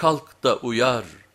kalk da uyar.''